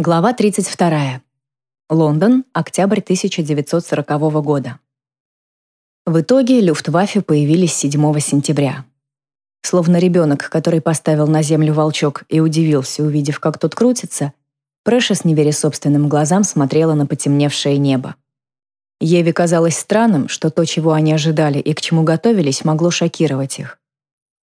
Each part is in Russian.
Глава 32. Лондон, октябрь 1940 года. В итоге Люфтваффе появились 7 сентября. Словно ребенок, который поставил на землю волчок и удивился, увидев, как тот крутится, Прэшес, не веря собственным глазам, смотрела на потемневшее небо. Еве казалось странным, что то, чего они ожидали и к чему готовились, могло шокировать их.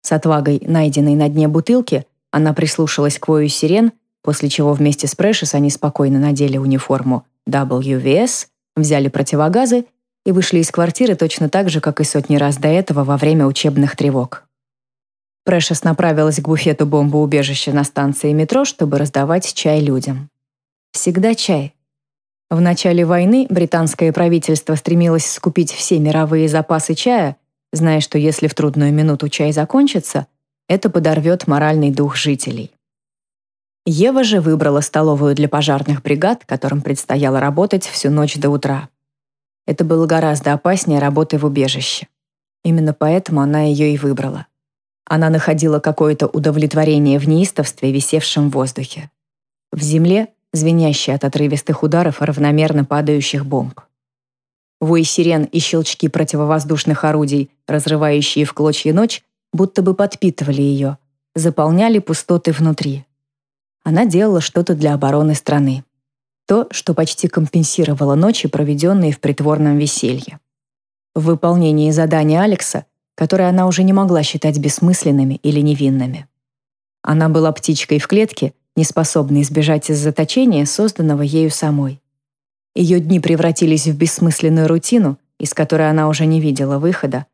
С отвагой, найденной на дне бутылки, она прислушалась к вою сирен после чего вместе с Прэшес они спокойно надели униформу WVS, взяли противогазы и вышли из квартиры точно так же, как и сотни раз до этого во время учебных тревог. Прэшес направилась к буфету бомбоубежища на станции метро, чтобы раздавать чай людям. Всегда чай. В начале войны британское правительство стремилось скупить все мировые запасы чая, зная, что если в трудную минуту чай закончится, это подорвет моральный дух жителей. Ева же выбрала столовую для пожарных бригад, которым предстояло работать всю ночь до утра. Это было гораздо опаснее работы в убежище. Именно поэтому она ее и выбрала. Она находила какое-то удовлетворение в неистовстве, висевшем в воздухе. В земле, звенящей от отрывистых ударов равномерно падающих бомб. Вой сирен и щелчки противовоздушных орудий, разрывающие в клочья ночь, будто бы подпитывали ее, заполняли пустоты внутри. Она делала что-то для обороны страны. То, что почти компенсировало ночи, проведенные в притворном веселье. В выполнении задания Алекса, которые она уже не могла считать бессмысленными или невинными. Она была птичкой в клетке, неспособной избежать из заточения, созданного ею самой. Ее дни превратились в бессмысленную рутину, из которой она уже не видела выхода,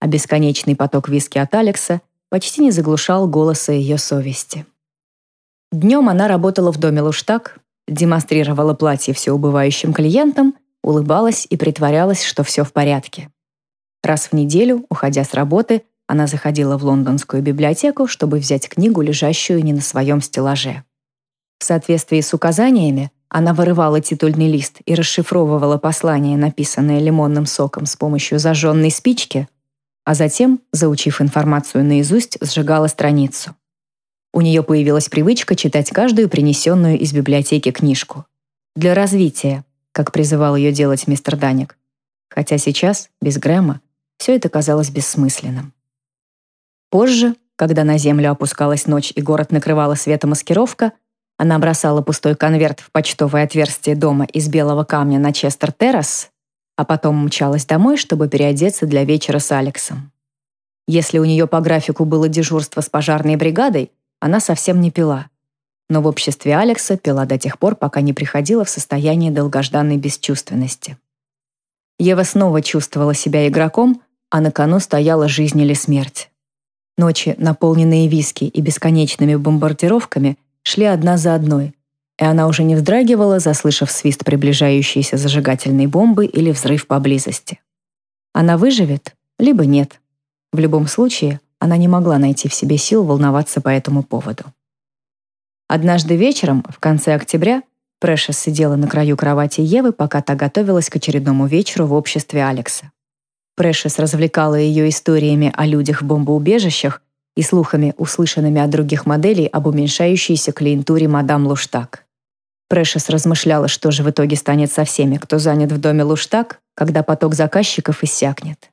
а бесконечный поток виски от Алекса почти не заглушал голоса ее совести. Днем она работала в доме Луштаг, демонстрировала платье все убывающим клиентам, улыбалась и притворялась, что все в порядке. Раз в неделю, уходя с работы, она заходила в лондонскую библиотеку, чтобы взять книгу, лежащую не на своем стеллаже. В соответствии с указаниями, она вырывала титульный лист и расшифровывала послание, написанное лимонным соком с помощью зажженной спички, а затем, заучив информацию наизусть, сжигала страницу. У нее появилась привычка читать каждую принесенную из библиотеки книжку. Для развития, как призывал ее делать мистер Даник. Хотя сейчас, без Грэма, все это казалось бессмысленным. Позже, когда на землю опускалась ночь и город накрывала светомаскировка, она бросала пустой конверт в почтовое отверстие дома из белого камня на Честер-террас, а потом мчалась домой, чтобы переодеться для вечера с Алексом. Если у нее по графику было дежурство с пожарной бригадой, она совсем не пила. Но в обществе Алекса пила до тех пор, пока не приходила в состояние долгожданной бесчувственности. Ева снова чувствовала себя игроком, а на кону стояла жизнь или смерть. Ночи, наполненные виски и бесконечными бомбардировками, шли одна за одной, и она уже не вздрагивала, заслышав свист приближающейся зажигательной бомбы или взрыв поблизости. Она выживет, либо нет. В любом случае, она не могла найти в себе сил волноваться по этому поводу. Однажды вечером, в конце октября, Прэшес сидела на краю кровати Евы, пока та готовилась к очередному вечеру в обществе Алекса. Прэшес развлекала ее историями о людях в бомбоубежищах и слухами, услышанными от других моделей об уменьшающейся клиентуре мадам Луштаг. Прэшес размышляла, что же в итоге станет со всеми, кто занят в доме Луштаг, когда поток заказчиков иссякнет.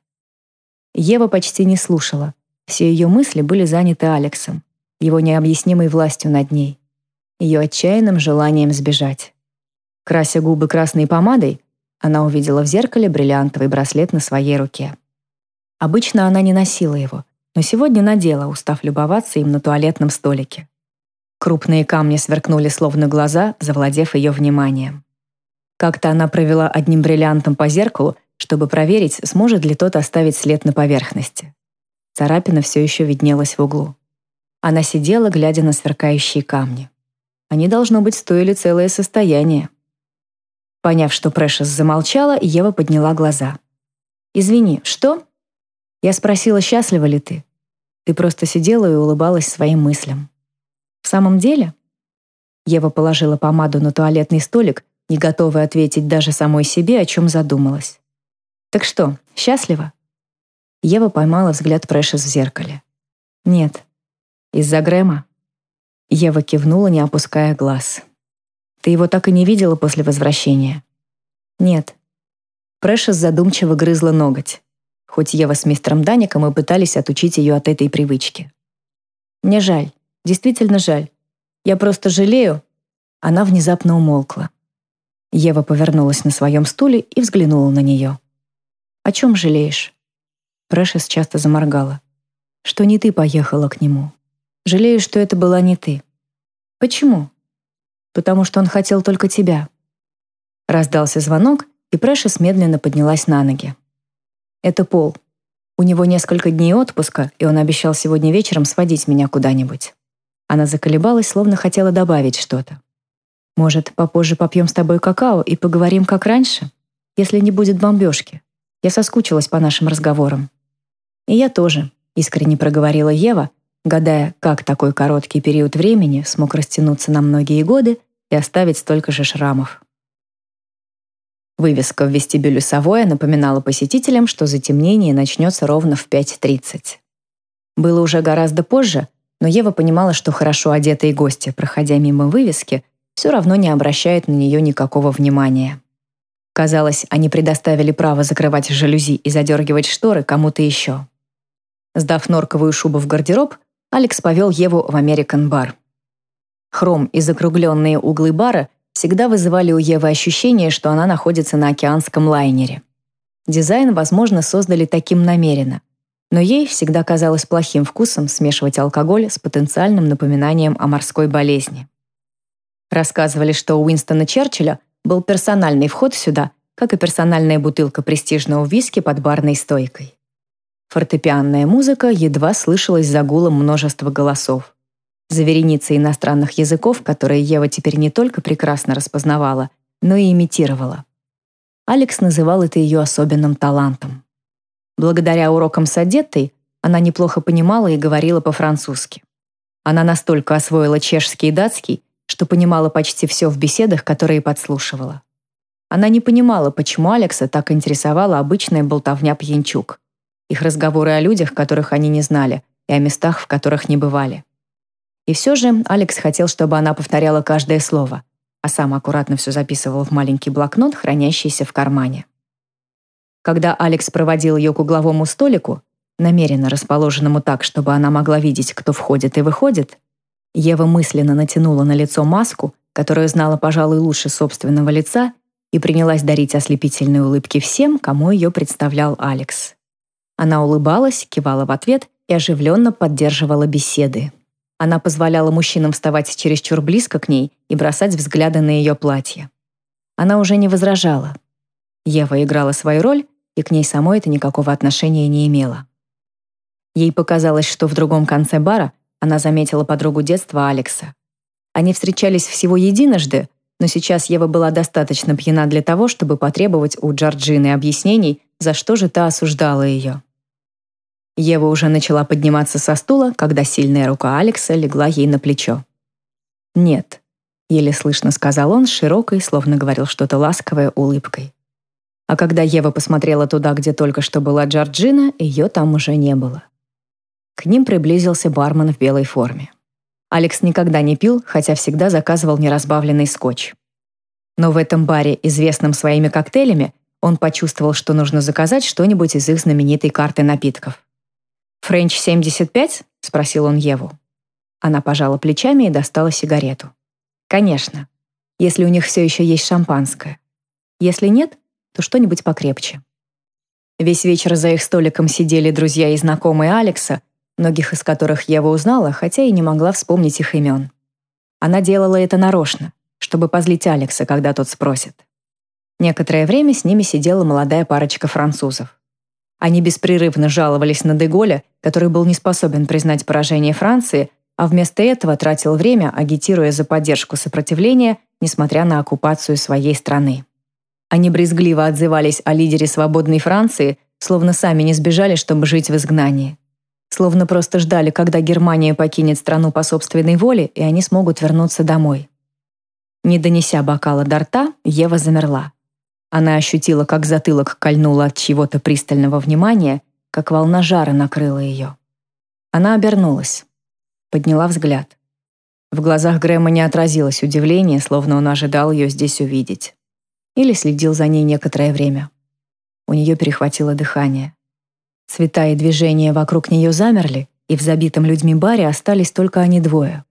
Ева почти не слушала, все ее мысли были заняты Алексом, его необъяснимой властью над ней, ее отчаянным желанием сбежать. Крася губы красной помадой, она увидела в зеркале бриллиантовый браслет на своей руке. Обычно она не носила его, но сегодня надела, устав любоваться им на туалетном столике. Крупные камни сверкнули словно глаза, завладев ее вниманием. Как-то она провела одним бриллиантом по зеркалу, чтобы проверить, сможет ли тот оставить след на поверхности. Царапина все еще виднелась в углу. Она сидела, глядя на сверкающие камни. Они, должно быть, стоили целое состояние. Поняв, что Прэшес замолчала, Ева подняла глаза. «Извини, что?» Я спросила, счастлива ли ты. Ты просто сидела и улыбалась своим мыслям. «В самом деле?» Ева положила помаду на туалетный столик, не готовая ответить даже самой себе, о чем задумалась. «Так что, счастлива?» Ева поймала взгляд Прэшес в зеркале. «Нет. Из-за Грэма?» Ева кивнула, не опуская глаз. «Ты его так и не видела после возвращения?» «Нет». Прэшес задумчиво грызла ноготь, хоть Ева с мистером Даником и пытались отучить ее от этой привычки. «Мне жаль, действительно жаль. Я просто жалею...» Она внезапно умолкла. Ева повернулась на своем стуле и взглянула на нее. «О чем жалеешь?» Прэшес часто заморгала. «Что не ты поехала к нему. Жалею, что это была не ты». «Почему?» «Потому что он хотел только тебя». Раздался звонок, и Прэшес медленно поднялась на ноги. «Это Пол. У него несколько дней отпуска, и он обещал сегодня вечером сводить меня куда-нибудь». Она заколебалась, словно хотела добавить что-то. «Может, попозже попьем с тобой какао и поговорим как раньше, если не будет бомбежки? Я соскучилась по нашим разговорам». «И я тоже», — искренне проговорила Ева, гадая, как такой короткий период времени смог растянуться на многие годы и оставить столько же шрамов. Вывеска в вестибюле Савоя напоминала посетителям, что затемнение начнется ровно в 5.30. Было уже гораздо позже, но Ева понимала, что хорошо одетые гости, проходя мимо вывески, все равно не обращают на нее никакого внимания. Казалось, они предоставили право закрывать жалюзи и задергивать шторы кому-то еще. Сдав норковую шубу в гардероб, Алекс повел Еву в American бар. Хром и закругленные углы бара всегда вызывали у Евы ощущение, что она находится на океанском лайнере. Дизайн, возможно, создали таким намеренно, но ей всегда казалось плохим вкусом смешивать алкоголь с потенциальным напоминанием о морской болезни. Рассказывали, что у Уинстона Черчилля был персональный вход сюда, как и персональная бутылка престижного виски под барной стойкой. Фортепианная музыка едва слышалась за гулом множества голосов. За вереницей иностранных языков, которые Ева теперь не только прекрасно распознавала, но и имитировала. Алекс называл это ее особенным талантом. Благодаря урокам с Одеттой она неплохо понимала и говорила по-французски. Она настолько освоила чешский и датский, что понимала почти все в беседах, которые подслушивала. Она не понимала, почему Алекса так интересовала обычная болтовня пьянчук их разговоры о людях, которых они не знали, и о местах, в которых не бывали. И все же Алекс хотел, чтобы она повторяла каждое слово, а сам аккуратно все записывал в маленький блокнот, хранящийся в кармане. Когда Алекс проводил ее к угловому столику, намеренно расположенному так, чтобы она могла видеть, кто входит и выходит, Ева мысленно натянула на лицо маску, которую знала, пожалуй, лучше собственного лица, и принялась дарить ослепительные улыбки всем, кому ее представлял Алекс. Она улыбалась, кивала в ответ и оживленно поддерживала беседы. Она позволяла мужчинам вставать чересчур близко к ней и бросать взгляды на ее платье. Она уже не возражала. Ева играла свою роль, и к ней самой это никакого отношения не имело. Ей показалось, что в другом конце бара она заметила подругу детства Алекса. Они встречались всего единожды, но сейчас Ева была достаточно пьяна для того, чтобы потребовать у Джорджины объяснений, за что же та осуждала ее. Ева уже начала подниматься со стула, когда сильная рука Алекса легла ей на плечо. «Нет», — еле слышно сказал он широкой, словно говорил что-то ласковое, улыбкой. А когда Ева посмотрела туда, где только что была Джорджина, ее там уже не было. К ним приблизился бармен в белой форме. Алекс никогда не пил, хотя всегда заказывал неразбавленный скотч. Но в этом баре, известном своими коктейлями, он почувствовал, что нужно заказать что-нибудь из их знаменитой карты напитков. «Френч 75?» — спросил он Еву. Она пожала плечами и достала сигарету. «Конечно, если у них все еще есть шампанское. Если нет, то что-нибудь покрепче». Весь вечер за их столиком сидели друзья и знакомые Алекса, многих из которых Ева узнала, хотя и не могла вспомнить их имен. Она делала это нарочно, чтобы позлить Алекса, когда тот спросит. Некоторое время с ними сидела молодая парочка французов. Они беспрерывно жаловались на Деголя, который был не способен признать поражение Франции, а вместо этого тратил время, агитируя за поддержку сопротивления, несмотря на оккупацию своей страны. Они брезгливо отзывались о лидере свободной Франции, словно сами не сбежали, чтобы жить в изгнании. Словно просто ждали, когда Германия покинет страну по собственной воле, и они смогут вернуться домой. Не донеся бокала до рта, Ева замерла. Она ощутила, как затылок кольнуло от чего-то пристального внимания, как волна жара накрыла ее. Она обернулась, подняла взгляд. В глазах Грэма не отразилось удивление, словно он ожидал ее здесь увидеть. Или следил за ней некоторое время. У нее перехватило дыхание. Цвета и движения вокруг нее замерли, и в забитом людьми баре остались только они двое.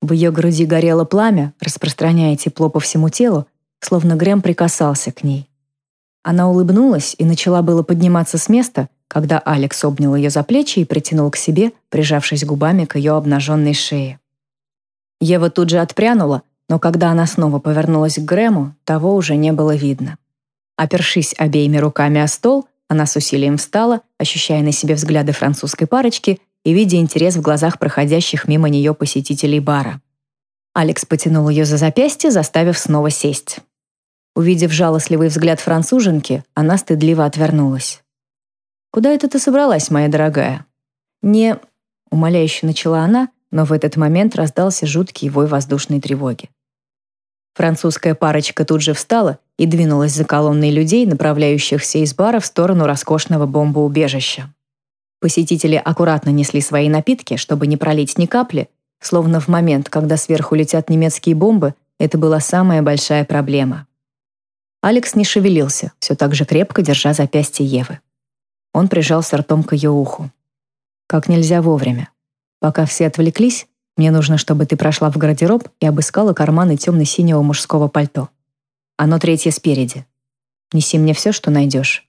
В ее груди горело пламя, распространяя тепло по всему телу, словно Грэм прикасался к ней. Она улыбнулась и начала было подниматься с места, когда Алекс обнял ее за плечи и притянул к себе, прижавшись губами к ее обнаженной шее. Ева тут же отпрянула, но когда она снова повернулась к Грэму, того уже не было видно. Опершись обеими руками о стол, она с усилием встала, ощущая на себе взгляды французской парочки и видя интерес в глазах проходящих мимо нее посетителей бара. Алекс потянул ее за запястье, заставив снова сесть. Увидев жалостливый взгляд француженки, она стыдливо отвернулась. «Куда это ты собралась, моя дорогая?» «Не...» — умоляюще начала она, но в этот момент раздался жуткий вой воздушной тревоги. Французская парочка тут же встала и двинулась за колонной людей, направляющихся из бара в сторону роскошного бомбоубежища. Посетители аккуратно несли свои напитки, чтобы не пролить ни капли, словно в момент, когда сверху летят немецкие бомбы, это была самая большая проблема. Алекс не шевелился, все так же крепко держа запястье Евы. Он прижался ртом к ее уху. Как нельзя вовремя. Пока все отвлеклись, мне нужно, чтобы ты прошла в гардероб и обыскала карманы темно-синего мужского пальто. Оно третье спереди. Неси мне все, что найдешь.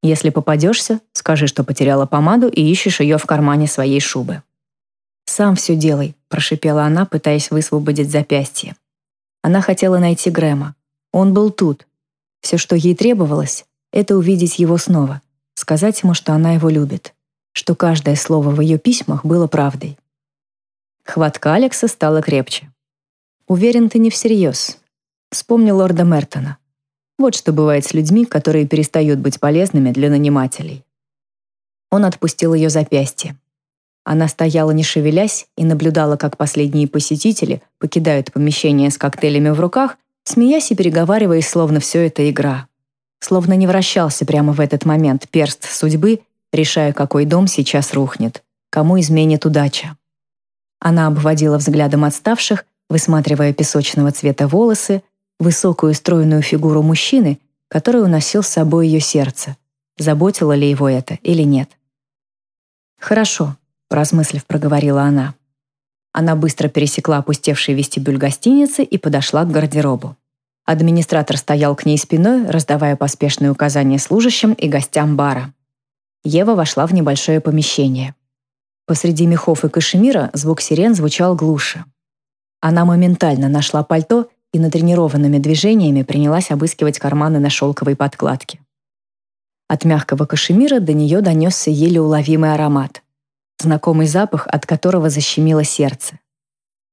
Если попадешься, скажи, что потеряла помаду и ищешь ее в кармане своей шубы. «Сам все делай», — прошипела она, пытаясь высвободить запястье. Она хотела найти Грэма. Он был тут. Все, что ей требовалось, это увидеть его снова, сказать ему, что она его любит, что каждое слово в ее письмах было правдой. Хватка Алекса стала крепче. «Уверен, ты не всерьез». Вспомнил лорда Мертона. Вот что бывает с людьми, которые перестают быть полезными для нанимателей. Он отпустил ее запястье. Она стояла не шевелясь и наблюдала, как последние посетители покидают помещение с коктейлями в руках, смеясь и переговариваясь, словно все это игра. Словно не вращался прямо в этот момент перст судьбы, решая, какой дом сейчас рухнет, кому изменит удача. Она обводила взглядом отставших, высматривая песочного цвета волосы, высокую стройную фигуру мужчины, который уносил с собой ее сердце. Заботило ли его это или нет? «Хорошо», — поразмыслив, проговорила она. Она быстро пересекла опустевший вестибюль гостиницы и подошла к гардеробу. Администратор стоял к ней спиной, раздавая поспешные указания служащим и гостям бара. Ева вошла в небольшое помещение. Посреди мехов и кашемира звук сирен звучал глуше. Она моментально нашла пальто и натренированными движениями принялась обыскивать карманы на шелковой подкладке. От мягкого кашемира до нее донесся еле уловимый аромат. Знакомый запах, от которого защемило сердце.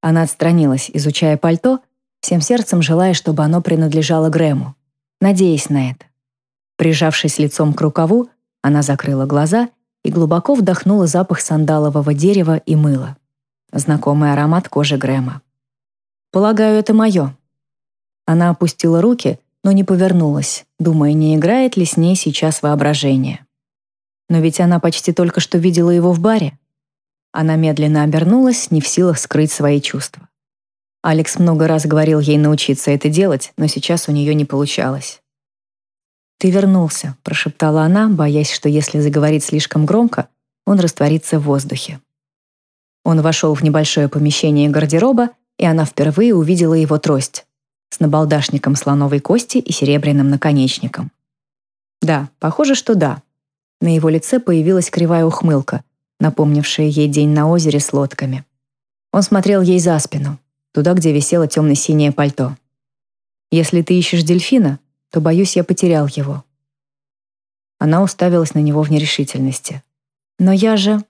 Она отстранилась, изучая пальто, всем сердцем желая, чтобы оно принадлежало Грэму, надеясь на это. Прижавшись лицом к рукаву, она закрыла глаза и глубоко вдохнула запах сандалового дерева и мыла. Знакомый аромат кожи Грэма. «Полагаю, это мое». Она опустила руки, но не повернулась, думая, не играет ли с ней сейчас воображение. Но ведь она почти только что видела его в баре. Она медленно обернулась, не в силах скрыть свои чувства. Алекс много раз говорил ей научиться это делать, но сейчас у нее не получалось. «Ты вернулся», — прошептала она, боясь, что если заговорить слишком громко, он растворится в воздухе. Он вошел в небольшое помещение гардероба, и она впервые увидела его трость с набалдашником слоновой кости и серебряным наконечником. Да, похоже, что да. На его лице появилась кривая ухмылка, напомнившая ей день на озере с лодками. Он смотрел ей за спину, туда, где висело темно-синее пальто. «Если ты ищешь дельфина, то, боюсь, я потерял его». Она уставилась на него в нерешительности. «Но я же...»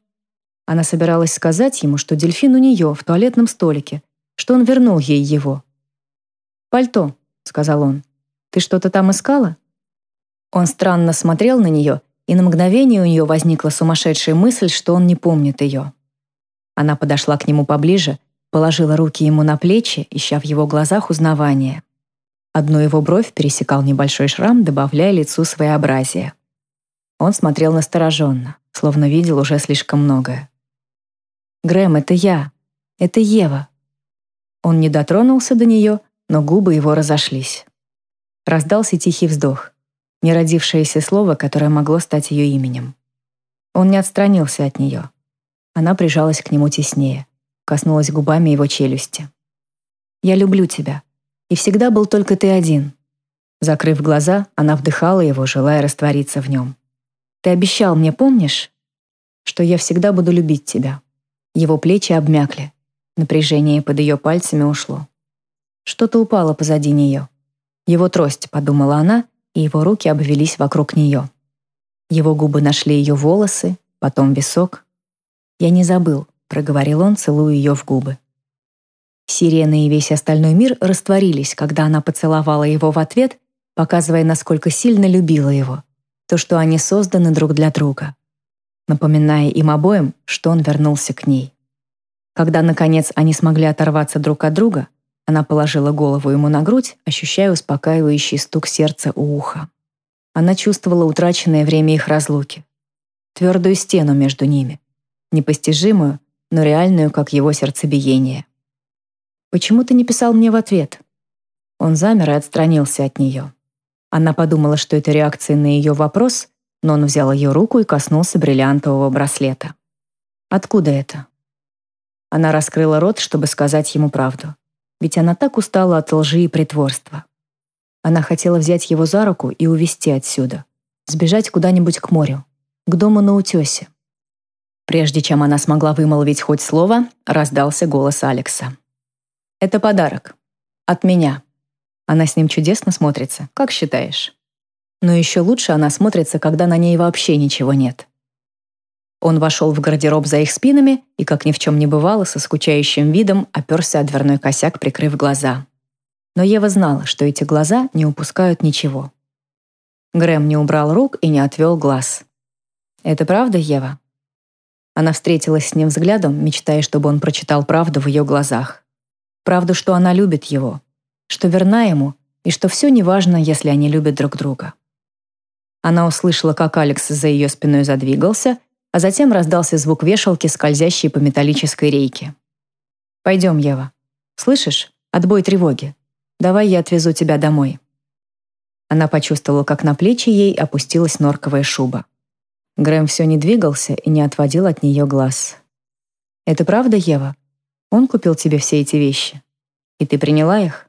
Она собиралась сказать ему, что дельфин у нее, в туалетном столике, что он вернул ей его. «Пальто», — сказал он. «Ты что-то там искала?» Он странно смотрел на нее, и на мгновение у нее возникла сумасшедшая мысль, что он не помнит ее. Она подошла к нему поближе, положила руки ему на плечи, ища в его глазах узнавания. Одну его бровь пересекал небольшой шрам, добавляя лицу своеобразие. Он смотрел настороженно, словно видел уже слишком многое. «Грэм, это я. Это Ева». Он не дотронулся до нее, но губы его разошлись. Раздался тихий вздох, неродившееся слово, которое могло стать ее именем. Он не отстранился от нее. Она прижалась к нему теснее, коснулась губами его челюсти. «Я люблю тебя. И всегда был только ты один». Закрыв глаза, она вдыхала его, желая раствориться в нем. «Ты обещал мне, помнишь, что я всегда буду любить тебя?» Его плечи обмякли. Напряжение под ее пальцами ушло. Что-то упало позади нее. Его трость, подумала она, и его руки обвелись вокруг нее. Его губы нашли ее волосы, потом висок. «Я не забыл», — проговорил он, целуя ее в губы. Сирена и весь остальной мир растворились, когда она поцеловала его в ответ, показывая, насколько сильно любила его, то, что они созданы друг для друга, напоминая им обоим, что он вернулся к ней. Когда, наконец, они смогли оторваться друг от друга, она положила голову ему на грудь, ощущая успокаивающий стук сердца у уха. Она чувствовала утраченное время их разлуки. Твердую стену между ними. Непостижимую, но реальную, как его сердцебиение. «Почему ты не писал мне в ответ?» Он замер и отстранился от нее. Она подумала, что это реакция на ее вопрос, но он взял ее руку и коснулся бриллиантового браслета. «Откуда это?» Она раскрыла рот, чтобы сказать ему правду. Ведь она так устала от лжи и притворства. Она хотела взять его за руку и увезти отсюда. Сбежать куда-нибудь к морю. К дому на утесе. Прежде чем она смогла вымолвить хоть слово, раздался голос Алекса. «Это подарок. От меня. Она с ним чудесно смотрится, как считаешь?» Но еще лучше она смотрится, когда на ней вообще ничего нет. Он вошел в гардероб за их спинами и, как ни в чем не бывало, со скучающим видом оперся о дверной косяк, прикрыв глаза. Но Ева знала, что эти глаза не упускают ничего. Грэм не убрал рук и не отвел глаз. «Это правда, Ева?» Она встретилась с ним взглядом, мечтая, чтобы он прочитал правду в ее глазах. Правду, что она любит его, что верна ему и что все неважно, если они любят друг друга. Она услышала, как Алекс за ее спиной задвигался — а затем раздался звук вешалки, скользящей по металлической рейке. «Пойдем, Ева. Слышишь? Отбой тревоги. Давай я отвезу тебя домой». Она почувствовала, как на плечи ей опустилась норковая шуба. Грэм все не двигался и не отводил от нее глаз. «Это правда, Ева? Он купил тебе все эти вещи? И ты приняла их?»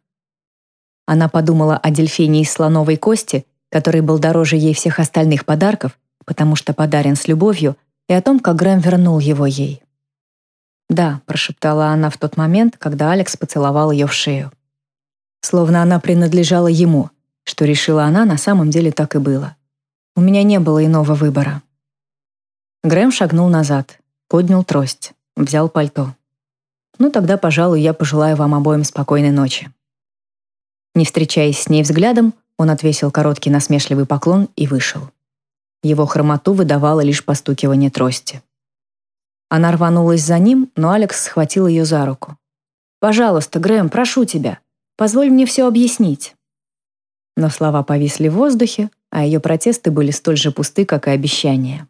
Она подумала о дельфине из слоновой кости, который был дороже ей всех остальных подарков, потому что подарен с любовью, и о том, как Грэм вернул его ей. «Да», — прошептала она в тот момент, когда Алекс поцеловал ее в шею. Словно она принадлежала ему, что решила она, на самом деле так и было. У меня не было иного выбора. Грэм шагнул назад, поднял трость, взял пальто. «Ну тогда, пожалуй, я пожелаю вам обоим спокойной ночи». Не встречаясь с ней взглядом, он отвесил короткий насмешливый поклон и вышел. Его хромоту выдавало лишь постукивание трости. Она рванулась за ним, но Алекс схватил ее за руку. «Пожалуйста, Грэм, прошу тебя, позволь мне все объяснить». Но слова повисли в воздухе, а ее протесты были столь же пусты, как и обещания.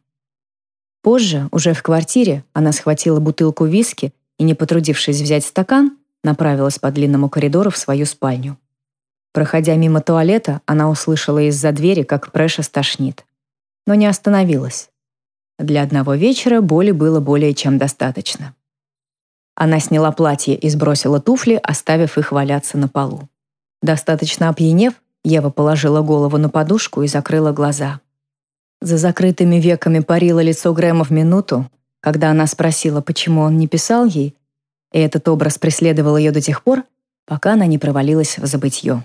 Позже, уже в квартире, она схватила бутылку виски и, не потрудившись взять стакан, направилась по длинному коридору в свою спальню. Проходя мимо туалета, она услышала из-за двери, как Прэша стошнит но не остановилась. Для одного вечера боли было более чем достаточно. Она сняла платье и сбросила туфли, оставив их валяться на полу. Достаточно опьянев, Ева положила голову на подушку и закрыла глаза. За закрытыми веками парило лицо Грэма в минуту, когда она спросила, почему он не писал ей, и этот образ преследовал ее до тех пор, пока она не провалилась в забытье.